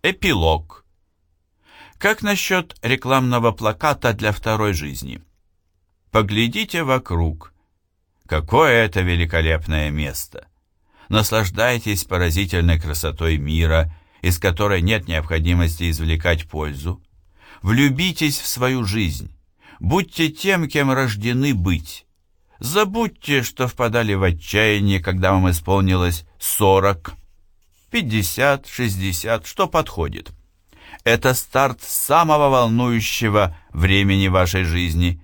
Эпилог. Как насчет рекламного плаката для второй жизни? Поглядите вокруг. Какое это великолепное место! Наслаждайтесь поразительной красотой мира, из которой нет необходимости извлекать пользу. Влюбитесь в свою жизнь. Будьте тем, кем рождены быть. Забудьте, что впадали в отчаяние, когда вам исполнилось сорок, пятьдесят, шестьдесят, что подходит. Это старт самого волнующего времени вашей жизни.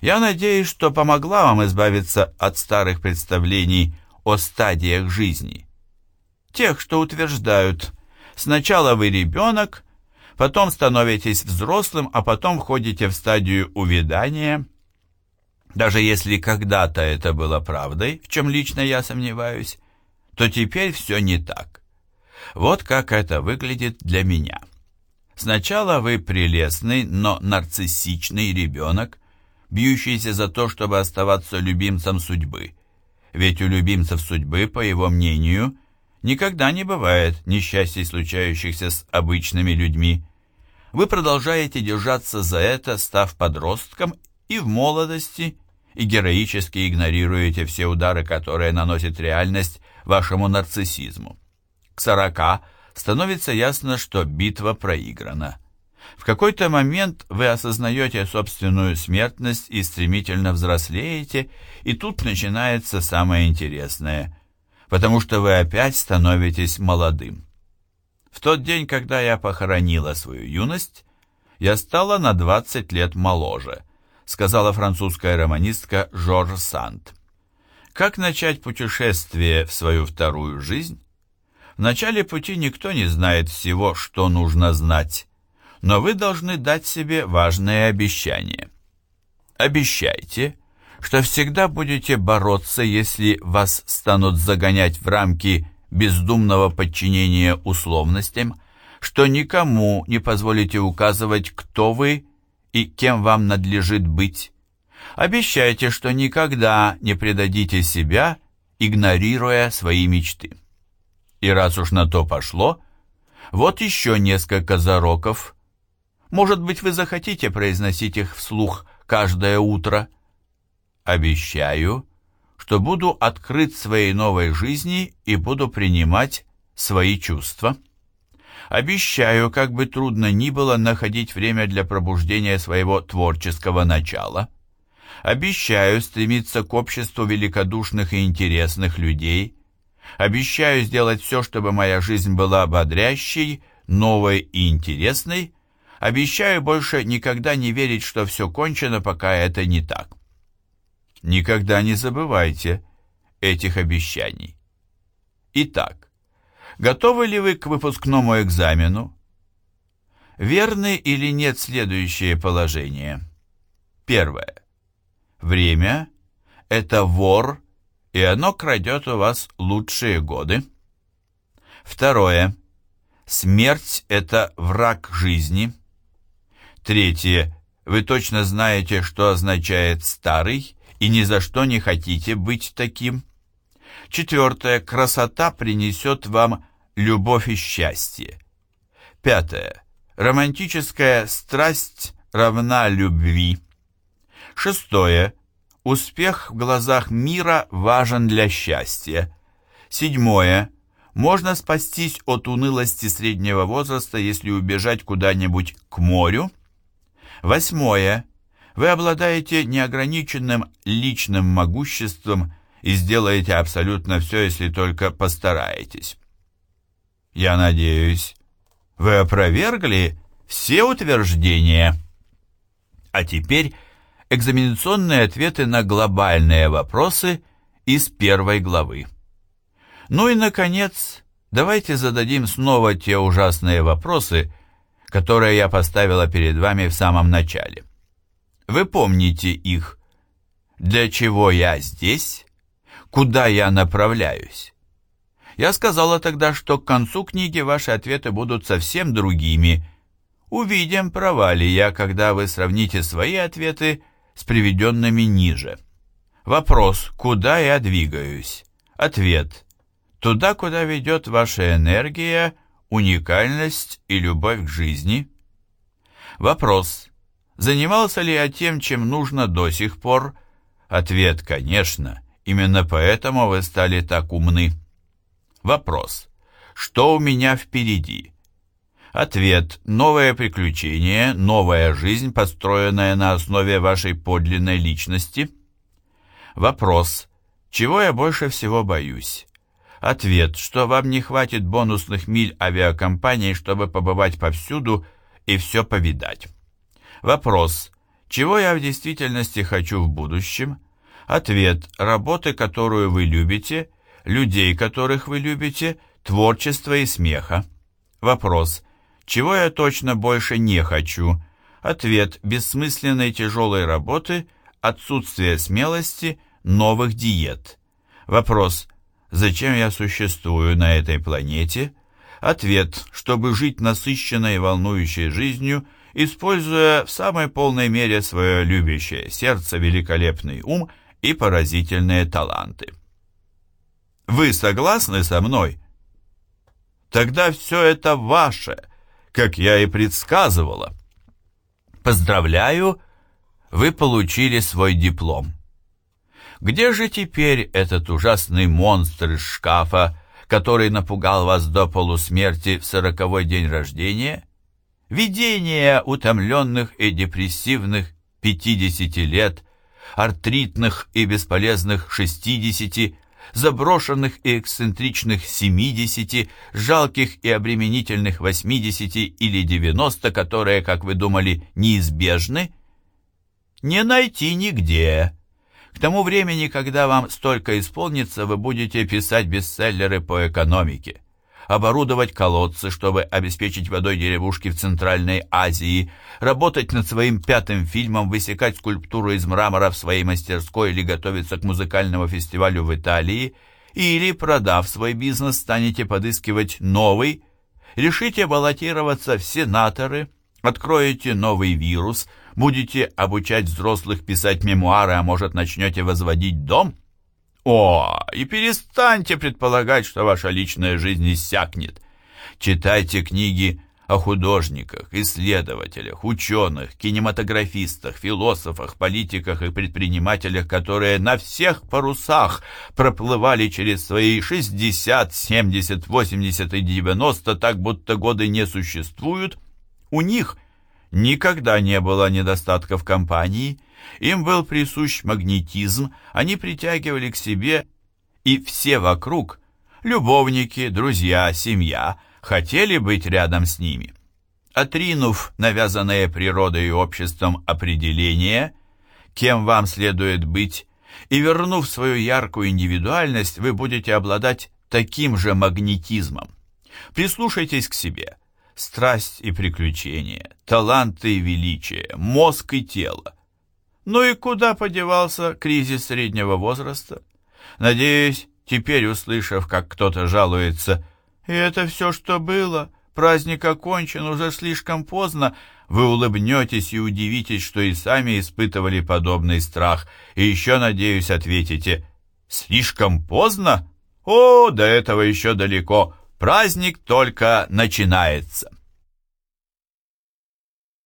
Я надеюсь, что помогла вам избавиться от старых представлений о стадиях жизни. Тех, что утверждают, сначала вы ребенок, потом становитесь взрослым, а потом входите в стадию увядания. Даже если когда-то это было правдой, в чем лично я сомневаюсь, то теперь все не так. Вот как это выглядит для меня. Сначала вы прелестный, но нарциссичный ребенок, бьющийся за то, чтобы оставаться любимцем судьбы. Ведь у любимцев судьбы, по его мнению, никогда не бывает несчастий, случающихся с обычными людьми. Вы продолжаете держаться за это, став подростком и в молодости, и героически игнорируете все удары, которые наносит реальность вашему нарциссизму. К сорока становится ясно, что битва проиграна. В какой-то момент вы осознаете собственную смертность и стремительно взрослеете, и тут начинается самое интересное, потому что вы опять становитесь молодым. В тот день, когда я похоронила свою юность, я стала на 20 лет моложе, сказала французская романистка Жорж Санд. Как начать путешествие в свою вторую жизнь? В начале пути никто не знает всего, что нужно знать, но вы должны дать себе важное обещание. Обещайте, что всегда будете бороться, если вас станут загонять в рамки бездумного подчинения условностям, что никому не позволите указывать, кто вы и кем вам надлежит быть. Обещайте, что никогда не предадите себя, игнорируя свои мечты. И раз уж на то пошло, вот еще несколько зароков. Может быть, вы захотите произносить их вслух каждое утро. Обещаю, что буду открыт своей новой жизни и буду принимать свои чувства. Обещаю, как бы трудно ни было, находить время для пробуждения своего творческого начала. Обещаю стремиться к обществу великодушных и интересных людей – Обещаю сделать все, чтобы моя жизнь была бодрящей, новой и интересной. Обещаю больше никогда не верить, что все кончено, пока это не так. Никогда не забывайте этих обещаний. Итак, готовы ли вы к выпускному экзамену? Верны или нет следующее положение? Первое. Время – это вор и оно крадет у вас лучшие годы. Второе. Смерть – это враг жизни. Третье. Вы точно знаете, что означает «старый», и ни за что не хотите быть таким. Четвертое. Красота принесет вам любовь и счастье. Пятое. Романтическая страсть равна любви. Шестое. Успех в глазах мира важен для счастья. Седьмое. Можно спастись от унылости среднего возраста, если убежать куда-нибудь к морю. Восьмое. Вы обладаете неограниченным личным могуществом и сделаете абсолютно все, если только постараетесь. Я надеюсь, вы опровергли все утверждения. А теперь экзаменационные ответы на глобальные вопросы из первой главы. Ну и, наконец, давайте зададим снова те ужасные вопросы, которые я поставила перед вами в самом начале. Вы помните их? Для чего я здесь? Куда я направляюсь? Я сказала тогда, что к концу книги ваши ответы будут совсем другими. Увидим, права ли я, когда вы сравните свои ответы с приведенными ниже. Вопрос, куда я двигаюсь? Ответ, туда, куда ведет ваша энергия, уникальность и любовь к жизни? Вопрос. Занимался ли я тем, чем нужно до сих пор? Ответ, конечно. Именно поэтому вы стали так умны. Вопрос. Что у меня впереди? Ответ. Новое приключение, новая жизнь, построенная на основе вашей подлинной личности. Вопрос. Чего я больше всего боюсь? Ответ, что вам не хватит бонусных миль авиакомпании, чтобы побывать повсюду и все повидать. Вопрос, чего я в действительности хочу в будущем? Ответ, работы, которую вы любите, людей, которых вы любите, творчество и смеха. Вопрос, чего я точно больше не хочу? Ответ, бессмысленной тяжелой работы, отсутствие смелости, новых диет. Вопрос, Зачем я существую на этой планете? Ответ, чтобы жить насыщенной и волнующей жизнью, используя в самой полной мере свое любящее сердце, великолепный ум и поразительные таланты. Вы согласны со мной? Тогда все это ваше, как я и предсказывала. Поздравляю, вы получили свой диплом. Где же теперь этот ужасный монстр из шкафа, который напугал вас до полусмерти в сороковой день рождения? Видение утомленных и депрессивных пятидесяти лет, артритных и бесполезных шестидесяти, заброшенных и эксцентричных семидесяти, жалких и обременительных восьмидесяти или девяносто, которые, как вы думали, неизбежны? Не найти нигде. К тому времени, когда вам столько исполнится, вы будете писать бестселлеры по экономике, оборудовать колодцы, чтобы обеспечить водой деревушки в Центральной Азии, работать над своим пятым фильмом, высекать скульптуру из мрамора в своей мастерской или готовиться к музыкальному фестивалю в Италии, или, продав свой бизнес, станете подыскивать новый, решите баллотироваться в сенаторы, откроете новый вирус – Будете обучать взрослых писать мемуары, а может, начнете возводить дом? О, и перестаньте предполагать, что ваша личная жизнь иссякнет. Читайте книги о художниках, исследователях, ученых, кинематографистах, философах, политиках и предпринимателях, которые на всех парусах проплывали через свои 60, 70, 80 и 90, так будто годы не существуют. У них Никогда не было недостатка в компании, им был присущ магнетизм, они притягивали к себе, и все вокруг, любовники, друзья, семья, хотели быть рядом с ними. Отринув навязанное природой и обществом определение, кем вам следует быть, и вернув свою яркую индивидуальность, вы будете обладать таким же магнетизмом. Прислушайтесь к себе – страсть и приключения, таланты и величие, мозг и тело. Ну и куда подевался кризис среднего возраста? Надеюсь, теперь, услышав, как кто-то жалуется, «И это все, что было, праздник окончен, уже слишком поздно», вы улыбнетесь и удивитесь, что и сами испытывали подобный страх, и еще, надеюсь, ответите, «Слишком поздно? О, до этого еще далеко, Праздник только начинается.